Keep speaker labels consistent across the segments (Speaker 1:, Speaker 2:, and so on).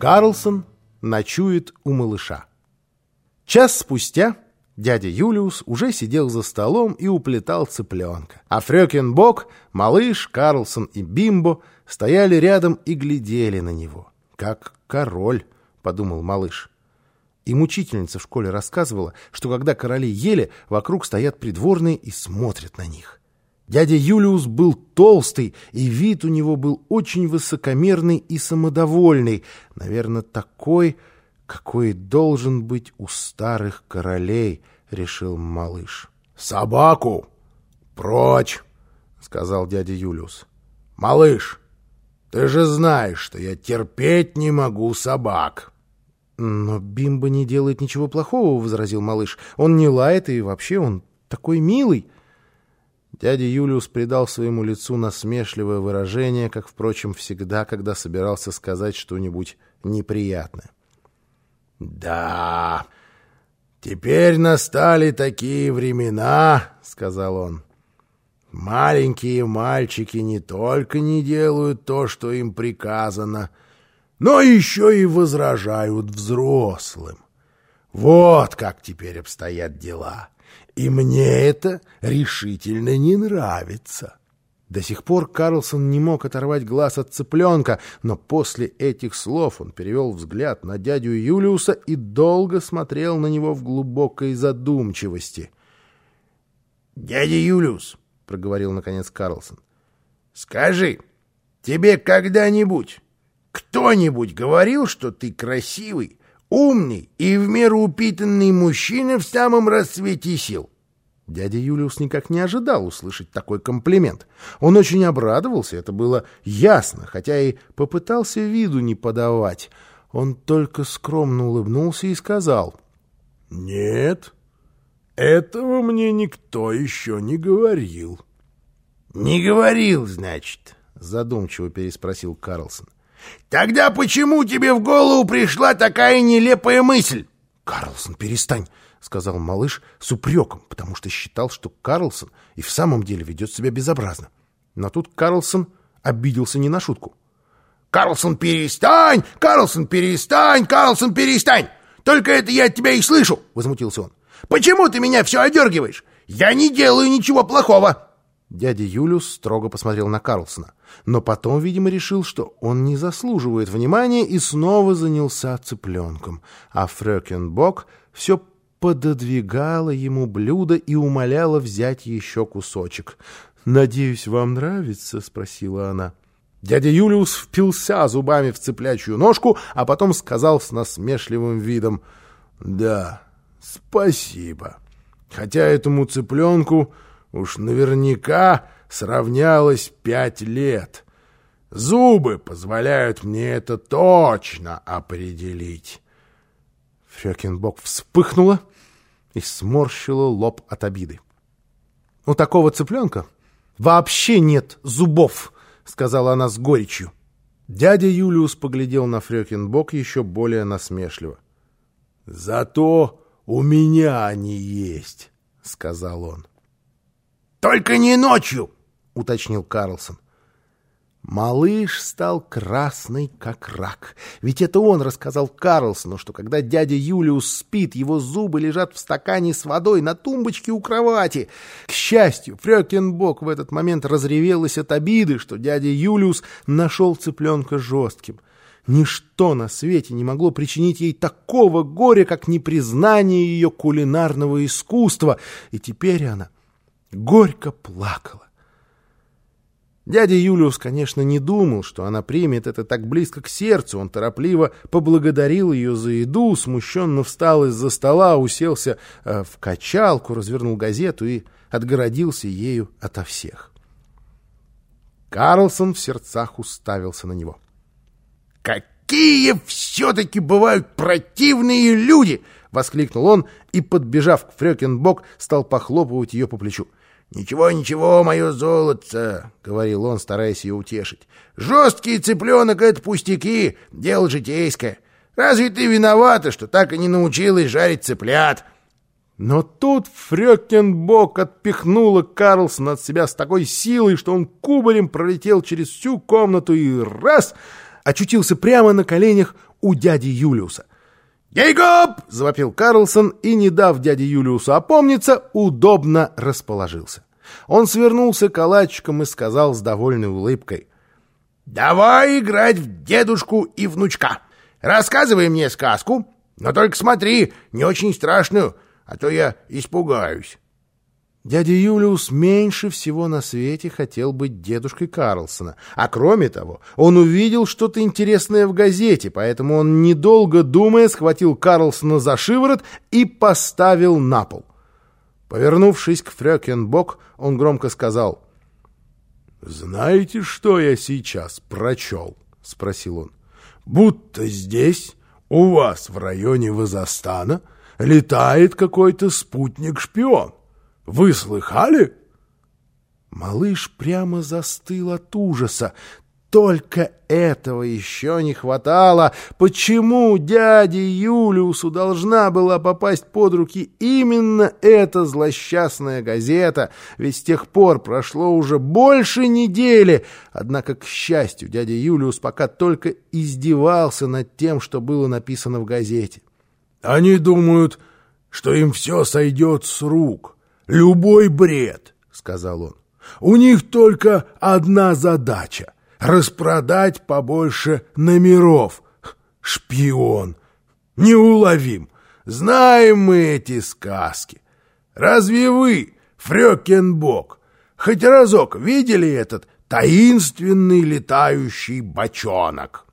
Speaker 1: Карлсон ночует у малыша. Час спустя дядя Юлиус уже сидел за столом и уплетал цыпленка. А Фрёкинбок, малыш, Карлсон и Бимбо стояли рядом и глядели на него. «Как король», — подумал малыш. И мучительница в школе рассказывала, что когда короли ели, вокруг стоят придворные и смотрят на них. Дядя Юлиус был толстый, и вид у него был очень высокомерный и самодовольный, наверное, такой, какой должен быть у старых королей, решил малыш.
Speaker 2: «Собаку! Прочь!» — сказал дядя Юлиус. «Малыш, ты же знаешь, что я терпеть не могу собак!»
Speaker 1: «Но Бимба не делает ничего плохого», — возразил малыш. «Он не лает, и вообще он такой милый». Дядя Юлиус придал своему лицу насмешливое выражение, как, впрочем, всегда, когда собирался сказать что-нибудь неприятное.
Speaker 2: «Да, теперь настали такие времена», — сказал он. «Маленькие мальчики не только не делают то, что им приказано, но еще и возражают взрослым. Вот как теперь обстоят дела». И мне это решительно не нравится.
Speaker 1: До сих пор Карлсон не мог оторвать глаз от цыпленка, но после этих слов он перевел взгляд на дядю Юлиуса и долго смотрел на него в глубокой задумчивости.
Speaker 2: — Дядя Юлиус, — проговорил наконец Карлсон, — скажи, тебе когда-нибудь кто-нибудь говорил, что ты красивый умный и в меру упитанный мужчина в самом расцвете сил.
Speaker 1: Дядя Юлиус никак не ожидал услышать такой комплимент. Он очень обрадовался, это было ясно, хотя и попытался виду не подавать. Он только скромно улыбнулся и сказал.
Speaker 2: — Нет, этого мне никто еще не говорил. — Не говорил, значит? — задумчиво переспросил Карлсон. Тогда почему тебе в голову пришла такая нелепая мысль?
Speaker 1: Карлсон, перестань, сказал малыш с упреком, потому что считал, что Карлсон и в самом деле ведет себя безобразно. Но тут Карлсон обиделся не на шутку.
Speaker 2: «Карлсон, перестань! Карлсон, перестань! Карлсон, перестань! Только это я от тебя и слышу!» — возмутился он. «Почему ты меня все одергиваешь? Я не делаю ничего плохого!»
Speaker 1: Дядя Юлиус строго посмотрел на Карлсона, но потом, видимо, решил, что он не заслуживает внимания и снова занялся цыпленком, а Фрёкенбок все пододвигала ему блюдо и умоляла взять еще кусочек. «Надеюсь, вам нравится?» — спросила она. Дядя Юлиус впился зубами в цыплячью ножку, а потом сказал с насмешливым видом
Speaker 2: «Да, спасибо. Хотя этому цыпленку уж наверняка сравнялось пять лет. Зубы позволяют мне это точно определить.
Speaker 1: Фрёкинбок вспыхнула и сморщила лоб от обиды. — У такого цыпленка вообще нет зубов, — сказала она с горечью. Дядя Юлиус поглядел на Фрёкинбок еще более насмешливо.
Speaker 2: — Зато у меня они есть, — сказал он. «Только не ночью!» — уточнил Карлсон.
Speaker 1: Малыш стал красный, как рак. Ведь это он рассказал Карлсону, что когда дядя Юлиус спит, его зубы лежат в стакане с водой на тумбочке у кровати. К счастью, Фрёкинбок в этот момент разревелась от обиды, что дядя Юлиус нашел цыпленка жестким. Ничто на свете не могло причинить ей такого горя, как непризнание ее кулинарного искусства, и теперь она горько плакала. Дядя Юлиус, конечно, не думал, что она примет это так близко к сердцу. Он торопливо поблагодарил ее за еду, смущенно встал из-за стола, уселся э, в качалку, развернул газету и отгородился ею ото всех. Карлсон в сердцах уставился на него.
Speaker 2: «Какие все-таки бывают противные люди!» — воскликнул он и, подбежав к Фрёкинбок, стал похлопывать ее по плечу. «Ничего, ничего, мое золотце», — говорил он, стараясь ее утешить. «Жесткий цыпленок — это пустяки, дело житейское. Разве ты виновата, что так и не научилась жарить цыплят?»
Speaker 1: Но тут Фрёкенбок отпихнула Карлсон от себя с такой силой, что он кубарем пролетел через всю комнату и раз очутился прямо на коленях у дяди Юлиуса. «Гейгоп!» — завопил Карлсон и, не дав дяде Юлиусу опомниться, удобно расположился. Он свернулся калачиком и сказал с довольной улыбкой. «Давай играть в дедушку и внучка. Рассказывай мне сказку, но только смотри, не очень страшную, а то я испугаюсь». Дядя Юлиус меньше всего на свете хотел быть дедушкой Карлсона. А кроме того, он увидел что-то интересное в газете, поэтому он, недолго думая, схватил Карлсона за шиворот и поставил на пол. Повернувшись к Фрёкенбок, он громко сказал, «Знаете, что я сейчас прочел?» — спросил он. «Будто здесь, у вас в районе Вазастана, летает какой-то спутник-шпион». Вы слыхали?» Малыш прямо застыл от ужаса. Только этого еще не хватало. Почему дяде Юлиусу должна была попасть под руки именно эта злосчастная газета? Ведь с тех пор прошло уже больше недели. Однако, к счастью, дядя Юлиус пока только издевался над тем, что было написано в газете. «Они думают, что им все сойдет с рук» любой бред, — сказал он. У них только одна задача — распродать побольше номеров. Шпион. Неуловим. Знаем мы эти сказки. Разве вы, Фрёкенбок, хоть разок видели этот таинственный летающий бочонок?»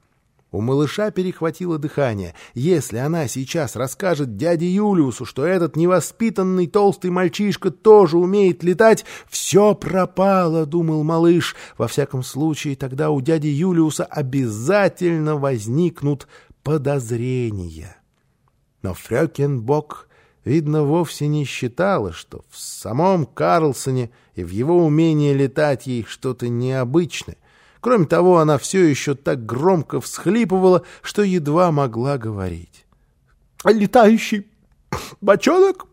Speaker 1: У малыша перехватило дыхание. Если она сейчас расскажет дяде Юлиусу, что этот невоспитанный толстый мальчишка тоже умеет летать, все пропало, думал малыш. Во всяком случае, тогда у дяди Юлиуса обязательно возникнут подозрения. Но Фрёкенбок, видно, вовсе не считала, что в самом Карлсоне и в его умении летать ей что-то необычное. Кроме того, она все еще так громко всхлипывала, что едва могла говорить. «Летающий бочонок?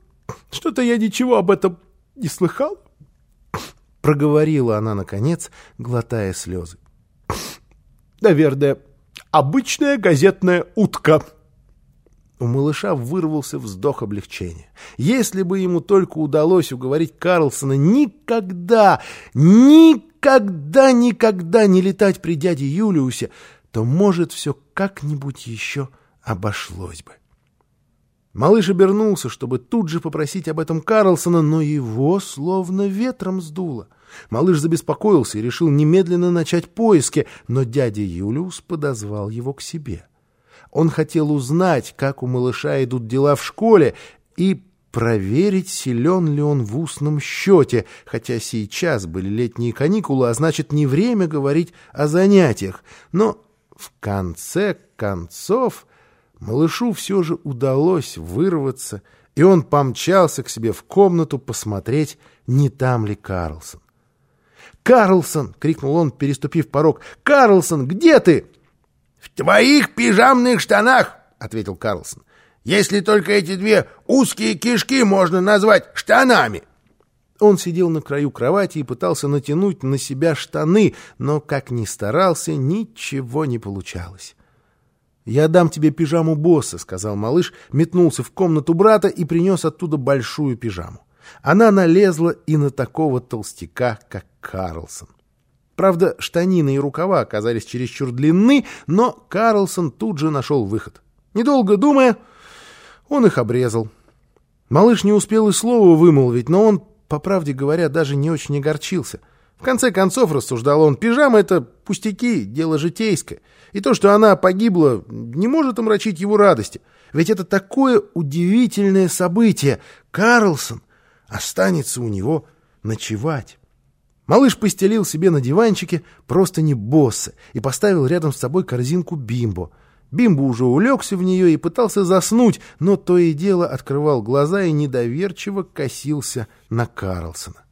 Speaker 1: Что-то я ничего об этом не слыхал?» Проговорила она, наконец, глотая слезы. «Наверное, обычная газетная утка». У малыша вырвался вздох облегчения. Если бы ему только удалось уговорить Карлсона никогда, никогда никогда-никогда не летать при дяде Юлиусе, то, может, все как-нибудь еще обошлось бы. Малыш обернулся, чтобы тут же попросить об этом Карлсона, но его словно ветром сдуло. Малыш забеспокоился и решил немедленно начать поиски, но дядя Юлиус подозвал его к себе. Он хотел узнать, как у малыша идут дела в школе, и проверить, силен ли он в устном счете, хотя сейчас были летние каникулы, а значит, не время говорить о занятиях. Но в конце концов малышу все же удалось вырваться, и он помчался к себе в комнату посмотреть, не там ли Карлсон. «Карлсон!» — крикнул он, переступив порог. «Карлсон, где ты?» «В твоих пижамных штанах!» — ответил Карлсон если только эти две узкие кишки можно назвать штанами. Он сидел на краю кровати и пытался натянуть на себя штаны, но, как ни старался, ничего не получалось. «Я дам тебе пижаму босса», — сказал малыш, метнулся в комнату брата и принес оттуда большую пижаму. Она налезла и на такого толстяка, как Карлсон. Правда, штанины и рукава оказались чересчур длинны, но Карлсон тут же нашел выход. Недолго думая, он их обрезал. Малыш не успел и слова вымолвить, но он, по правде говоря, даже не очень огорчился. В конце концов, рассуждал он, пижама — это пустяки, дело житейское. И то, что она погибла, не может омрачить его радости. Ведь это такое удивительное событие. Карлсон останется у него ночевать. Малыш постелил себе на диванчике просто не босса и поставил рядом с собой корзинку бимбо — Бимбо уже улегся в нее и пытался заснуть, но то и дело открывал глаза и недоверчиво косился на Карлсона.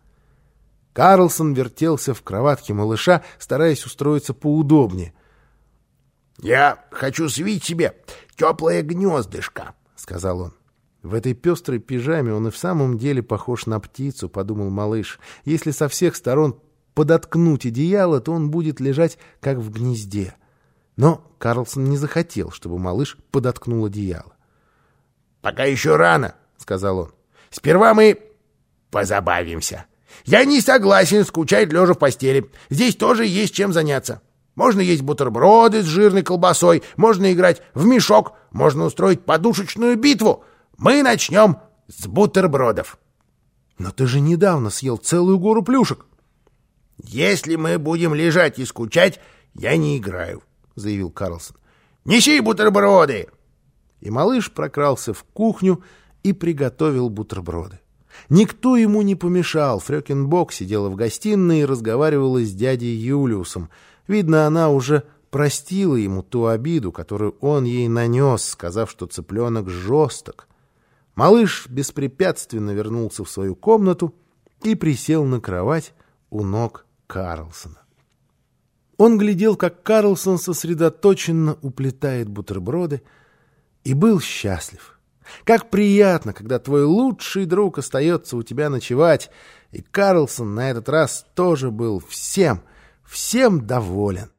Speaker 1: Карлсон вертелся в кроватке малыша, стараясь устроиться поудобнее. — Я хочу свить себе теплое гнездышко, — сказал он. В этой пестрой пижаме он и в самом деле похож на птицу, — подумал малыш. Если со всех сторон подоткнуть одеяло, то он будет лежать как в гнезде. Но Карлсон не захотел, чтобы малыш подоткнул одеяло.
Speaker 2: «Пока еще рано», — сказал он. «Сперва мы позабавимся. Я не согласен скучать лежа в постели. Здесь тоже есть чем заняться. Можно есть бутерброды с жирной колбасой, можно играть в мешок, можно устроить подушечную битву. Мы начнем с бутербродов».
Speaker 1: «Но ты же недавно съел целую гору плюшек».
Speaker 2: «Если мы будем лежать и скучать, я не играю», — заявил Карлсон. «Неси бутерброды!»
Speaker 1: И малыш прокрался в кухню и приготовил бутерброды. Никто ему не помешал. Фрёкинбок сидела в гостиной и разговаривала с дядей Юлиусом. Видно, она уже простила ему ту обиду, которую он ей нанес, сказав, что цыпленок жесток. Малыш беспрепятственно вернулся в свою комнату и присел на кровать у ног Карлсона. Он глядел, как Карлсон сосредоточенно уплетает бутерброды, и был счастлив. Как приятно, когда твой лучший друг остается у тебя ночевать, и Карлсон на этот раз тоже был всем, всем доволен.